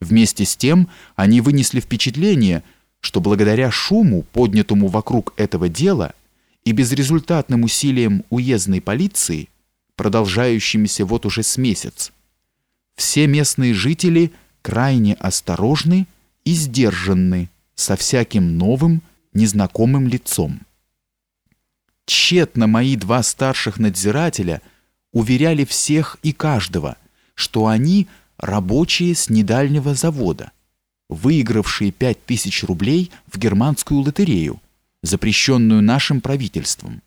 Вместе с тем они вынесли впечатление, что благодаря шуму, поднятому вокруг этого дела, и безрезультатным усилиям уездной полиции, продолжающимися вот уже с месяц, все местные жители крайне осторожны и сдержанны со всяким новым, незнакомым лицом. Тщетно мои два старших надзирателя уверяли всех и каждого, что они рабочие с недальнего завода, выигравшие пять тысяч рублей в германскую лотерею, запрещенную нашим правительством,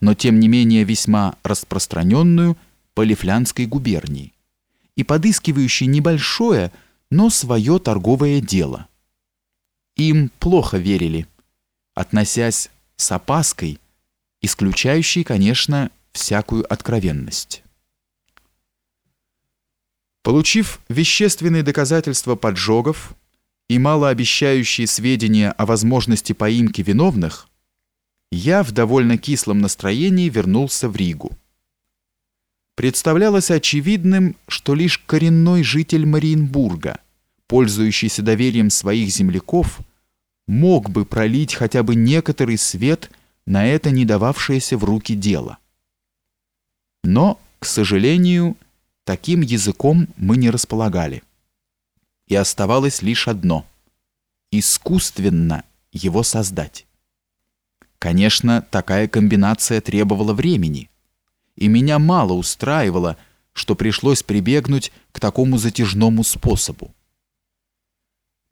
но тем не менее весьма распространенную по Лифлянской губернии и подыскивающий небольшое, но свое торговое дело. Им плохо верили, относясь с опаской, исключающей, конечно, всякую откровенность. Получив вещественные доказательства поджогов и малообещающие сведения о возможности поимки виновных, я в довольно кислом настроении вернулся в Ригу. Представлялось очевидным, что лишь коренной житель Мариенбурга, пользующийся доверием своих земляков, мог бы пролить хотя бы некоторый свет на это не дававшееся в руки дело. Но, к сожалению, Таким языком мы не располагали. И оставалось лишь одно – искусственно его создать. Конечно, такая комбинация требовала времени, и меня мало устраивало, что пришлось прибегнуть к такому затяжному способу.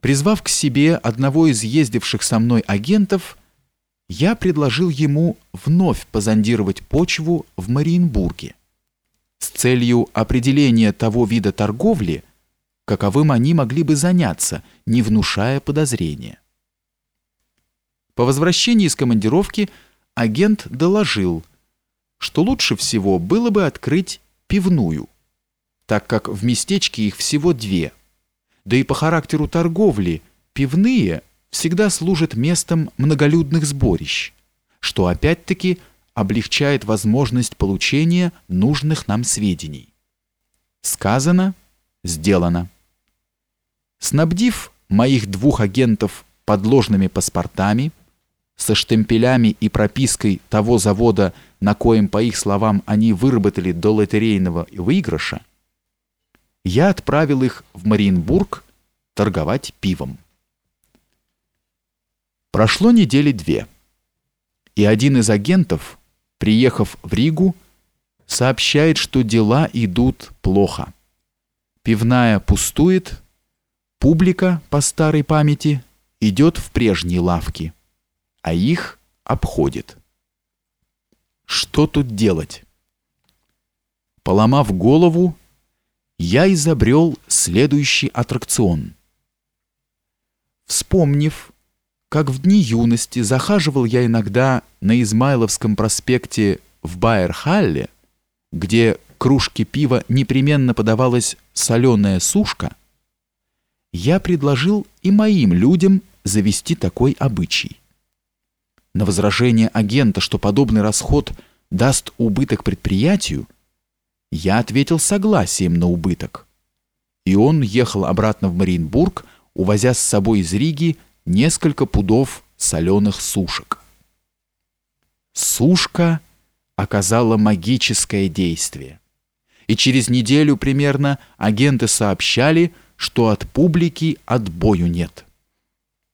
Призвав к себе одного из ездивших со мной агентов, я предложил ему вновь позондировать почву в Мариенбурге с целью определения того вида торговли, каковым они могли бы заняться, не внушая подозрения. По возвращении из командировки агент доложил, что лучше всего было бы открыть пивную, так как в местечке их всего две. Да и по характеру торговли пивные всегда служат местом многолюдных сборищ, что опять-таки – облегчает возможность получения нужных нам сведений. Сказано, сделано. Снабдив моих двух агентов подложными паспортами, со штемпелями и пропиской того завода, на коем, по их словам, они выработали до лотерейного выигрыша, я отправил их в Мариенбург торговать пивом. Прошло недели две, и один из агентов приехав в Ригу, сообщает, что дела идут плохо. Пивная пустует, публика по старой памяти идет в прежние лавки, а их обходит. Что тут делать? Поломав голову, я изобрел следующий аттракцион. Вспомнив, как в дни юности захаживал я иногда на Измайловском проспекте в Байерхалле, где кружке пива непременно подавалась соленая сушка, я предложил и моим людям завести такой обычай. На возражение агента, что подобный расход даст убыток предприятию, я ответил согласием на убыток. И он ехал обратно в Мариенбург, увозя с собой из Риги несколько пудов соленых сушек. Сушка оказала магическое действие. И через неделю примерно агенты сообщали, что от публики отбою нет.